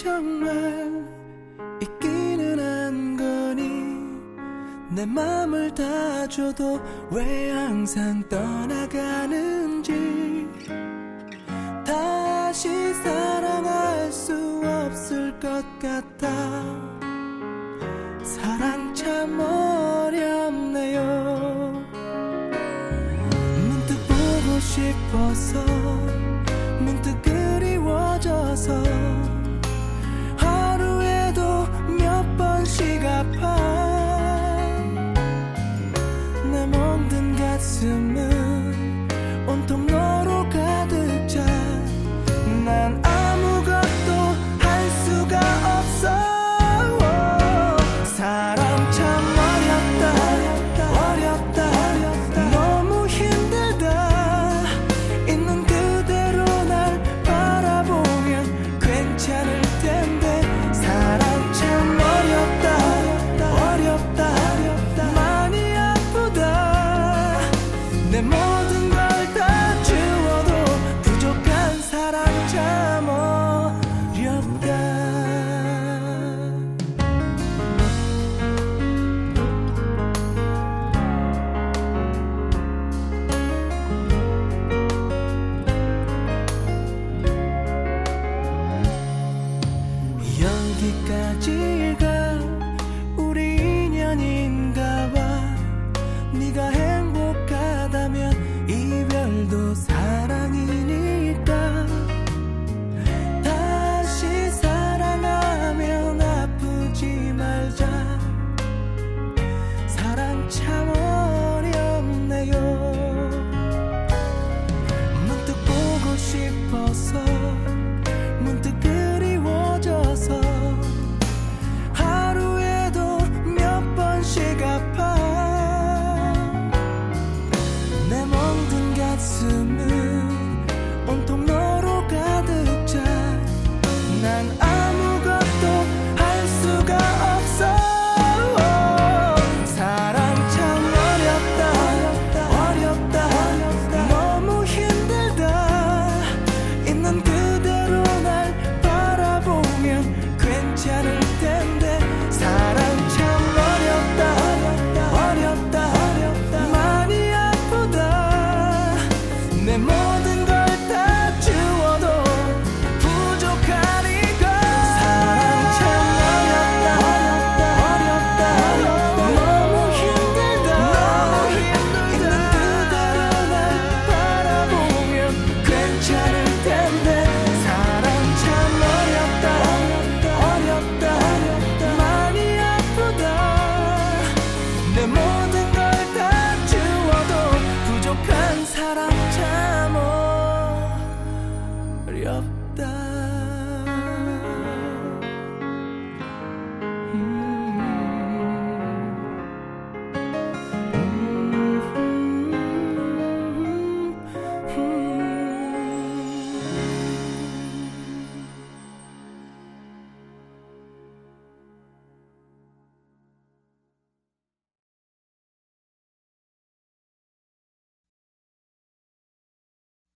정말 있기는 한 거니? 내 맘을 다 줘도 왜 항상 떠나가는지? 다시 사랑할 수 없을 것 같아. 사랑 참 어렵네요. 문득 보고 싶어서 to me. 叫 that